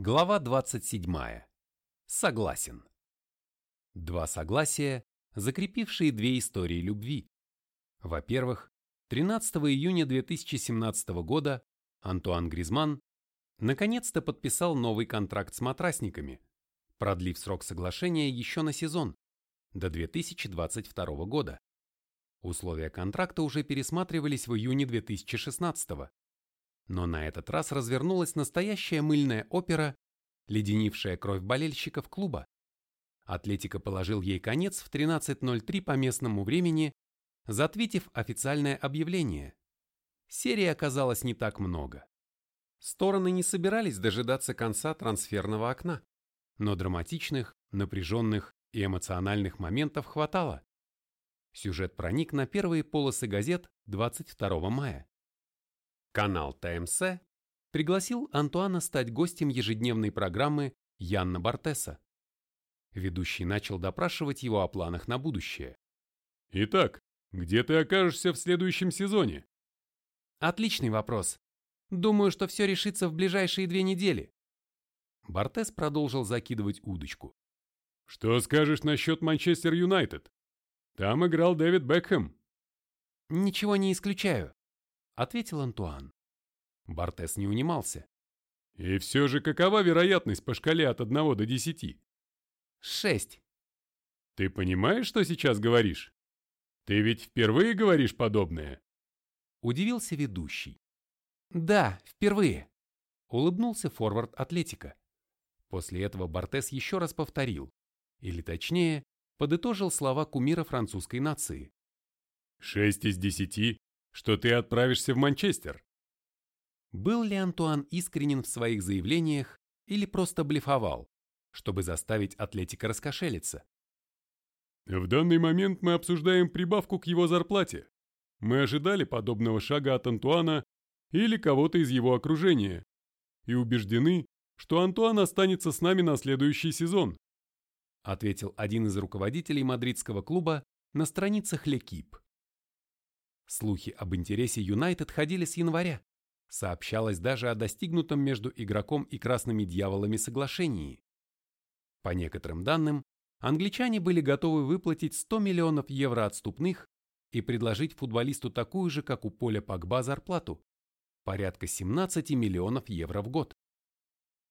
Глава 27. Согласен. Два согласия, закрепившие две истории любви. Во-первых, 13 июня 2017 года Антуан Гризман наконец-то подписал новый контракт с матрасниками, продлив срок соглашения еще на сезон, до 2022 года. Условия контракта уже пересматривались в июне 2016 года но на этот раз развернулась настоящая мыльная опера, леденившая кровь болельщиков клуба. Атлетика положил ей конец в 13.03 по местному времени, затвитив официальное объявление. Серии оказалось не так много. Стороны не собирались дожидаться конца трансферного окна, но драматичных, напряженных и эмоциональных моментов хватало. Сюжет проник на первые полосы газет 22 мая. Канал ТМС пригласил Антуана стать гостем ежедневной программы Янна Бартеса. Ведущий начал допрашивать его о планах на будущее. «Итак, где ты окажешься в следующем сезоне?» «Отличный вопрос. Думаю, что все решится в ближайшие две недели». Бартес продолжил закидывать удочку. «Что скажешь насчет Манчестер Юнайтед? Там играл Дэвид Бекхэм». «Ничего не исключаю ответил Антуан. Бартес не унимался. И все же какова вероятность по шкале от 1 до 10? Шесть. Ты понимаешь, что сейчас говоришь? Ты ведь впервые говоришь подобное? Удивился ведущий. Да, впервые. Улыбнулся форвард Атлетика. После этого Бартес еще раз повторил, или точнее, подытожил слова кумира французской нации. Шесть из десяти что ты отправишься в Манчестер. Был ли Антуан искренен в своих заявлениях или просто блефовал, чтобы заставить Атлетика раскошелиться? В данный момент мы обсуждаем прибавку к его зарплате. Мы ожидали подобного шага от Антуана или кого-то из его окружения и убеждены, что Антуан останется с нами на следующий сезон, ответил один из руководителей мадридского клуба на страницах Лекип. Слухи об интересе Юнайтед ходили с января. Сообщалось даже о достигнутом между игроком и красными дьяволами соглашении. По некоторым данным, англичане были готовы выплатить 100 миллионов евро отступных и предложить футболисту такую же, как у Поля Погба, зарплату – порядка 17 миллионов евро в год.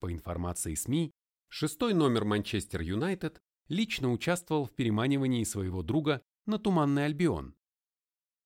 По информации СМИ, шестой номер Манчестер Юнайтед лично участвовал в переманивании своего друга на Туманный Альбион.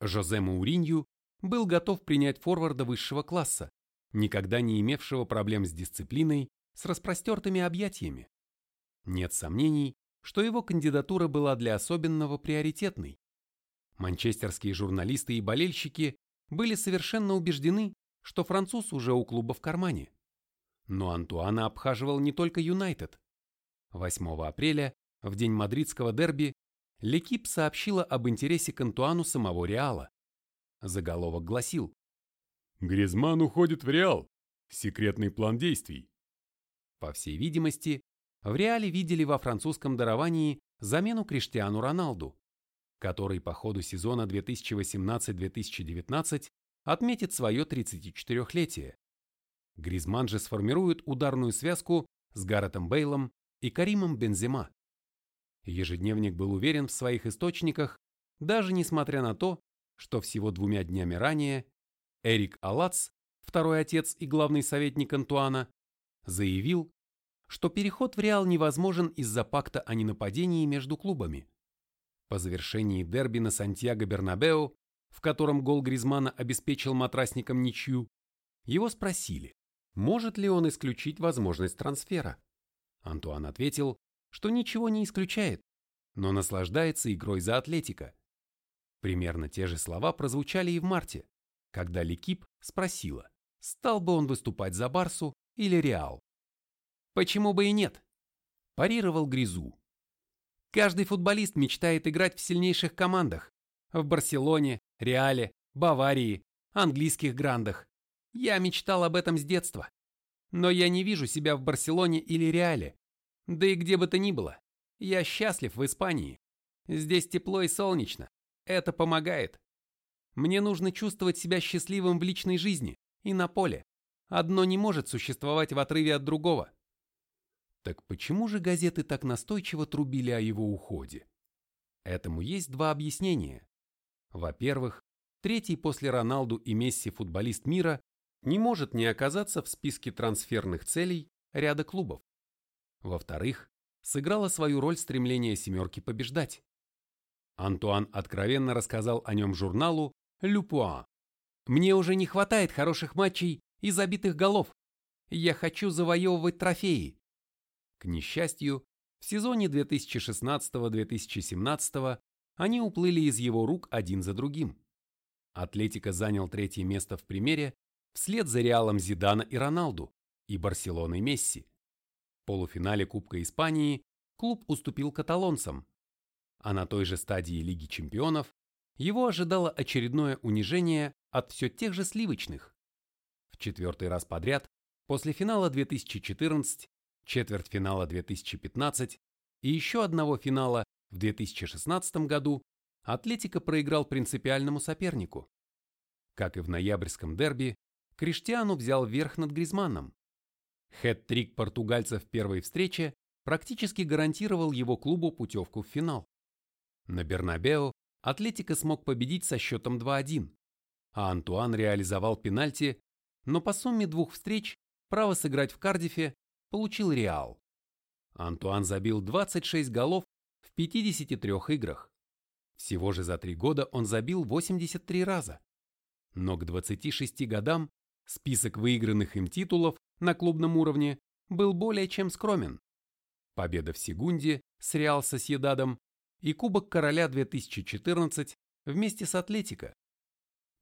Жозе Мауринью был готов принять форварда высшего класса, никогда не имевшего проблем с дисциплиной, с распростертыми объятиями. Нет сомнений, что его кандидатура была для особенного приоритетной. Манчестерские журналисты и болельщики были совершенно убеждены, что француз уже у клуба в кармане. Но Антуана обхаживал не только Юнайтед. 8 апреля, в день мадридского дерби, Лекип сообщила об интересе к Антуану самого Реала. Заголовок гласил «Гризман уходит в Реал. Секретный план действий». По всей видимости, в Реале видели во французском даровании замену Криштиану Роналду, который по ходу сезона 2018-2019 отметит свое 34-летие. Гризман же сформирует ударную связку с Гарретом Бейлом и Каримом Бензема. Ежедневник был уверен в своих источниках, даже несмотря на то, что всего двумя днями ранее Эрик Алац, второй отец и главный советник Антуана, заявил, что переход в Реал невозможен из-за пакта о ненападении между клубами. По завершении дерби на Сантьяго-Бернабеу, в котором гол Гризмана обеспечил матрасникам ничью, его спросили, может ли он исключить возможность трансфера. Антуан ответил, что ничего не исключает, но наслаждается игрой за Атлетика. Примерно те же слова прозвучали и в марте, когда Лекип спросила, стал бы он выступать за Барсу или Реал. Почему бы и нет? Парировал Гризу. Каждый футболист мечтает играть в сильнейших командах. В Барселоне, Реале, Баварии, английских грандах. Я мечтал об этом с детства. Но я не вижу себя в Барселоне или Реале, да и где бы то ни было, я счастлив в Испании. Здесь тепло и солнечно. Это помогает. Мне нужно чувствовать себя счастливым в личной жизни и на поле. Одно не может существовать в отрыве от другого. Так почему же газеты так настойчиво трубили о его уходе? Этому есть два объяснения. Во-первых, третий после Роналду и Месси футболист мира не может не оказаться в списке трансферных целей ряда клубов. Во-вторых, сыграло свою роль стремление семерки побеждать. Антуан откровенно рассказал о нем журналу «Люпуа». «Мне уже не хватает хороших матчей и забитых голов. Я хочу завоевывать трофеи». К несчастью, в сезоне 2016-2017 они уплыли из его рук один за другим. Атлетика занял третье место в примере вслед за Реалом Зидана и Роналду и Барселоной Месси. Полуфинале Кубка Испании клуб уступил каталонцам, а на той же стадии Лиги чемпионов его ожидало очередное унижение от все тех же сливочных. В четвертый раз подряд, после финала 2014, четвертьфинала 2015 и еще одного финала в 2016 году, Атлетика проиграл принципиальному сопернику. Как и в ноябрьском дерби, Криштиану взял верх над Гризманном. Хэт-трик португальца в первой встрече практически гарантировал его клубу путевку в финал. На Бернабео Атлетика смог победить со счетом 2-1, а Антуан реализовал пенальти, но по сумме двух встреч право сыграть в Кардифе получил Реал. Антуан забил 26 голов в 53 играх. Всего же за три года он забил 83 раза. Но к 26 годам список выигранных им титулов на клубном уровне был более чем скромен. Победа в Сегунде с Реал Сосьедадом и Кубок Короля 2014 вместе с Атлетико.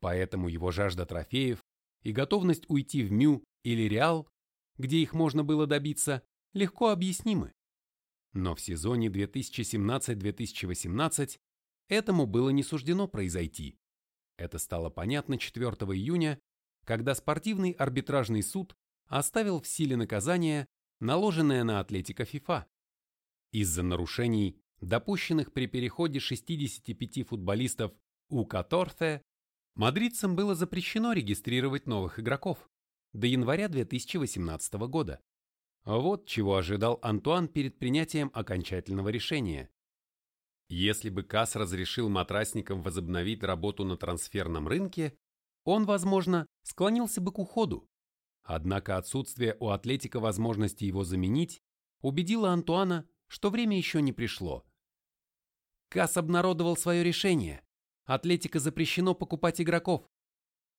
Поэтому его жажда трофеев и готовность уйти в Мю или Реал, где их можно было добиться, легко объяснимы. Но в сезоне 2017-2018 этому было не суждено произойти. Это стало понятно 4 июня, когда спортивный арбитражный суд оставил в силе наказание, наложенное на Атлетико ФИФА. Из-за нарушений допущенных при переходе 65 футболистов у Каторте, мадридцам было запрещено регистрировать новых игроков до января 2018 года. Вот чего ожидал Антуан перед принятием окончательного решения. Если бы КАС разрешил матрасникам возобновить работу на трансферном рынке, он, возможно, склонился бы к уходу. Однако отсутствие у Атлетика возможности его заменить убедило Антуана, что время еще не пришло. Касс обнародовал свое решение. Атлетика запрещено покупать игроков.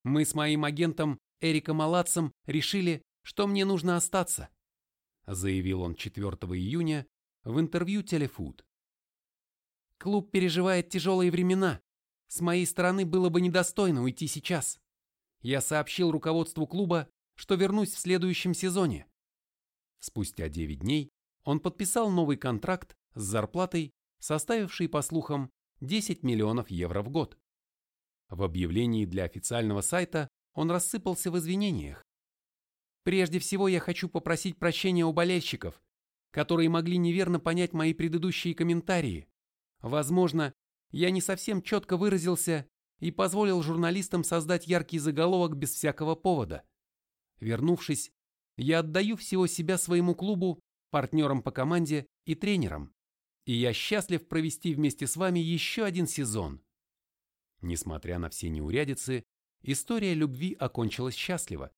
Мы с моим агентом Эриком Алатсом решили, что мне нужно остаться, заявил он 4 июня в интервью Телефуд. Клуб переживает тяжелые времена. С моей стороны было бы недостойно уйти сейчас. Я сообщил руководству клуба, что вернусь в следующем сезоне. Спустя 9 дней он подписал новый контракт с зарплатой, составившей, по слухам, 10 миллионов евро в год. В объявлении для официального сайта он рассыпался в извинениях. Прежде всего я хочу попросить прощения у болельщиков, которые могли неверно понять мои предыдущие комментарии. Возможно, я не совсем четко выразился и позволил журналистам создать яркий заголовок без всякого повода. Вернувшись, я отдаю всего себя своему клубу партнерам по команде и тренерам. И я счастлив провести вместе с вами еще один сезон. Несмотря на все неурядицы, история любви окончилась счастливо.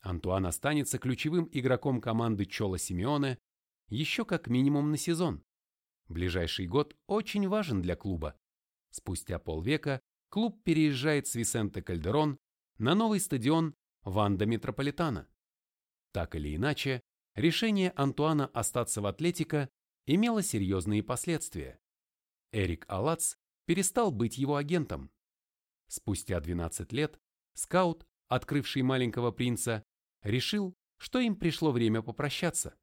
Антуан останется ключевым игроком команды Чола Симеоне еще как минимум на сезон. Ближайший год очень важен для клуба. Спустя полвека клуб переезжает с Висенте Кальдерон на новый стадион Ванда Метрополитана. Так или иначе, решение Антуана остаться в Атлетико имело серьезные последствия. Эрик Алац перестал быть его агентом. Спустя 12 лет скаут, открывший маленького принца, решил, что им пришло время попрощаться.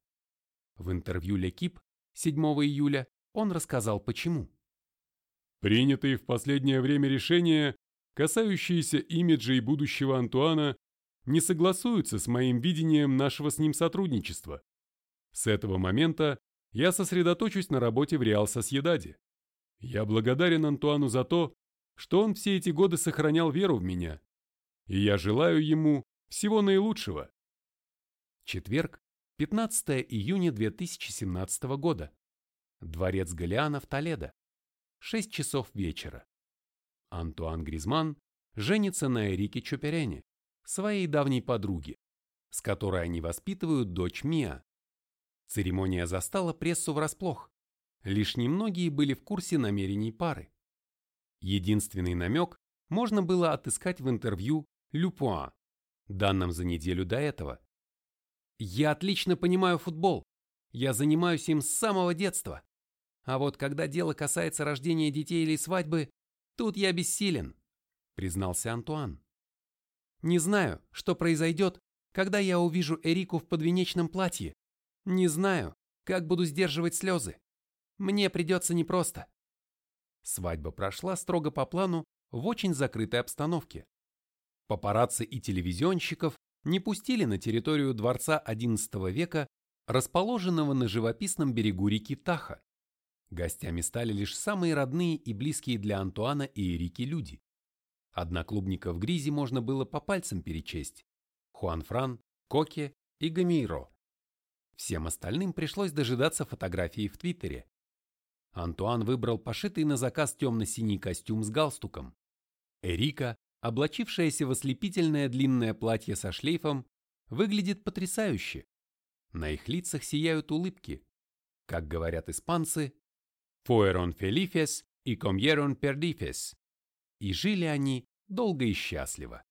В интервью Лекип 7 июля он рассказал почему. Принятые в последнее время решения, касающиеся имиджа и будущего Антуана, не согласуются с моим видением нашего с ним сотрудничества. С этого момента я сосредоточусь на работе в Реал Сосьедаде. Я благодарен Антуану за то, что он все эти годы сохранял веру в меня, и я желаю ему всего наилучшего. Четверг 15 июня 2017 года. Дворец Галиана в Толедо. 6 часов вечера. Антуан Гризман женится на Эрике Чоперене, своей давней подруге, с которой они воспитывают дочь Миа. Церемония застала прессу врасплох. Лишь немногие были в курсе намерений пары. Единственный намек можно было отыскать в интервью Люпуа, данном за неделю до этого. «Я отлично понимаю футбол. Я занимаюсь им с самого детства. А вот когда дело касается рождения детей или свадьбы, тут я бессилен», признался Антуан. «Не знаю, что произойдет, когда я увижу Эрику в подвенечном платье. Не знаю, как буду сдерживать слезы. Мне придется непросто». Свадьба прошла строго по плану в очень закрытой обстановке. Папарацци и телевизионщиков не пустили на территорию дворца XI века, расположенного на живописном берегу реки Таха. Гостями стали лишь самые родные и близкие для Антуана и Эрики люди. Одноклубников Гризи можно было по пальцам перечесть. Хуан Фран, Коке и Гамейро. Всем остальным пришлось дожидаться фотографии в Твиттере. Антуан выбрал пошитый на заказ темно-синий костюм с галстуком. Эрика, облачившаяся в ослепительное длинное платье со шлейфом, выглядит потрясающе. На их лицах сияют улыбки. Как говорят испанцы, «Fueron felices y comieron perdifes». И жили они долго и счастливо.